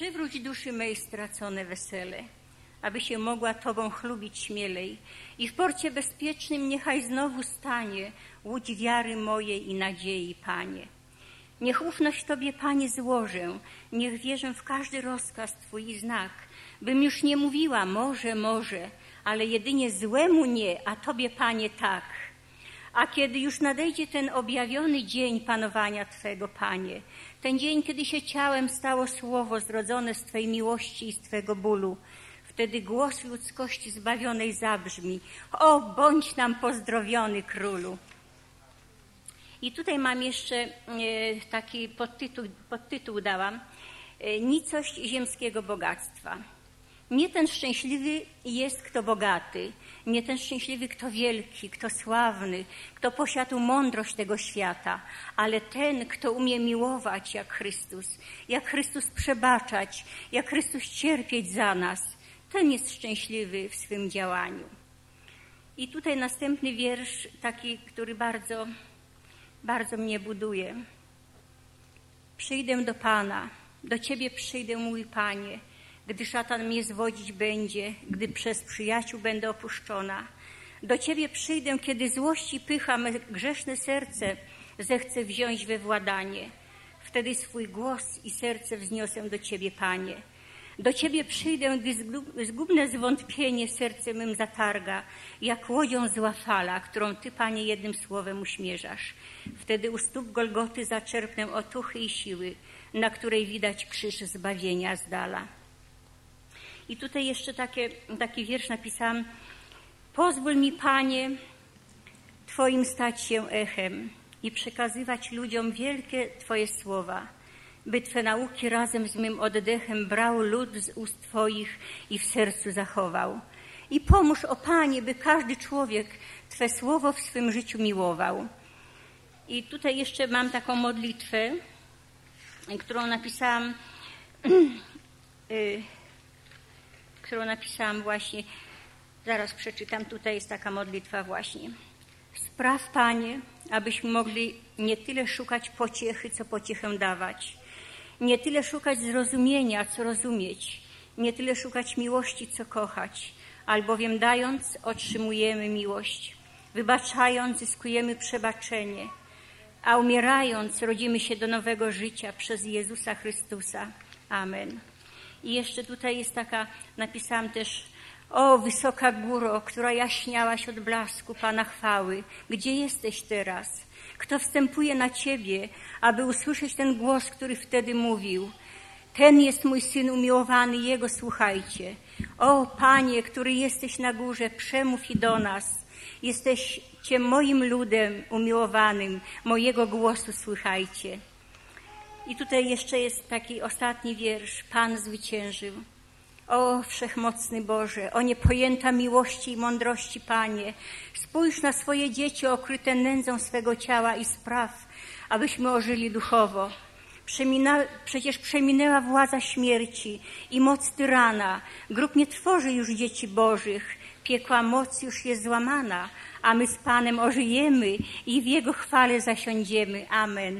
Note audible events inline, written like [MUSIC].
Przywróć duszy mej stracone wesele, aby się mogła Tobą chlubić śmielej i w porcie bezpiecznym niechaj znowu stanie łódź wiary mojej i nadziei, Panie. Niech ufność Tobie, Panie, złożę, niech wierzę w każdy rozkaz Twój i znak, bym już nie mówiła może, może, ale jedynie złemu nie, a Tobie, Panie, tak. A kiedy już nadejdzie ten objawiony dzień panowania Twego, Panie, ten dzień, kiedy się ciałem stało słowo zrodzone z Twojej miłości i z Twojego bólu. Wtedy głos ludzkości zbawionej zabrzmi. O, bądź nam pozdrowiony, królu. I tutaj mam jeszcze e, taki podtytuł, podtytuł dałam. E, nicość ziemskiego bogactwa. Nie ten szczęśliwy jest, kto bogaty, nie ten szczęśliwy, kto wielki, kto sławny, kto posiadł mądrość tego świata, ale ten, kto umie miłować jak Chrystus, jak Chrystus przebaczać, jak Chrystus cierpieć za nas, ten jest szczęśliwy w swym działaniu. I tutaj następny wiersz, taki, który bardzo, bardzo mnie buduje. Przyjdę do Pana, do Ciebie przyjdę, mój Panie gdy szatan mnie zwodzić będzie, gdy przez przyjaciół będę opuszczona. Do Ciebie przyjdę, kiedy złości pycha me grzeszne serce zechce wziąć we władanie. Wtedy swój głos i serce wzniosę do Ciebie, Panie. Do Ciebie przyjdę, gdy zgubne zwątpienie serce mym zatarga, jak łodzią zła fala, którą Ty, Panie, jednym słowem uśmierzasz. Wtedy u stóp Golgoty zaczerpnę otuchy i siły, na której widać krzyż zbawienia z dala. I tutaj jeszcze takie, taki wiersz napisałam. Pozwól mi, Panie, Twoim stać się echem i przekazywać ludziom wielkie Twoje słowa, by Twe nauki razem z mym oddechem brał lud z ust Twoich i w sercu zachował. I pomóż, o Panie, by każdy człowiek Twe słowo w swym życiu miłował. I tutaj jeszcze mam taką modlitwę, którą napisałam. [CLEARS THROAT] Y, którą napisałam właśnie, zaraz przeczytam, tutaj jest taka modlitwa właśnie. Spraw, Panie, abyśmy mogli nie tyle szukać pociechy, co pociechę dawać, nie tyle szukać zrozumienia, co rozumieć, nie tyle szukać miłości, co kochać, albowiem dając otrzymujemy miłość, wybaczając zyskujemy przebaczenie, a umierając rodzimy się do nowego życia przez Jezusa Chrystusa. Amen. I jeszcze tutaj jest taka, napisałam też, o wysoka góro, która jaśniałaś od blasku Pana chwały, gdzie jesteś teraz? Kto wstępuje na Ciebie, aby usłyszeć ten głos, który wtedy mówił? Ten jest mój syn umiłowany, jego słuchajcie. O Panie, który jesteś na górze, przemów i do nas. Jesteście moim ludem umiłowanym, mojego głosu słuchajcie. I tutaj jeszcze jest taki ostatni wiersz. Pan zwyciężył. O wszechmocny Boże, o niepojęta miłości i mądrości Panie, spójrz na swoje dzieci okryte nędzą swego ciała i spraw, abyśmy ożyli duchowo. Przemina, przecież przeminęła władza śmierci i moc tyrana. Grób nie tworzy już dzieci Bożych, piekła moc już jest złamana, a my z Panem ożyjemy i w Jego chwale zasiądziemy. Amen.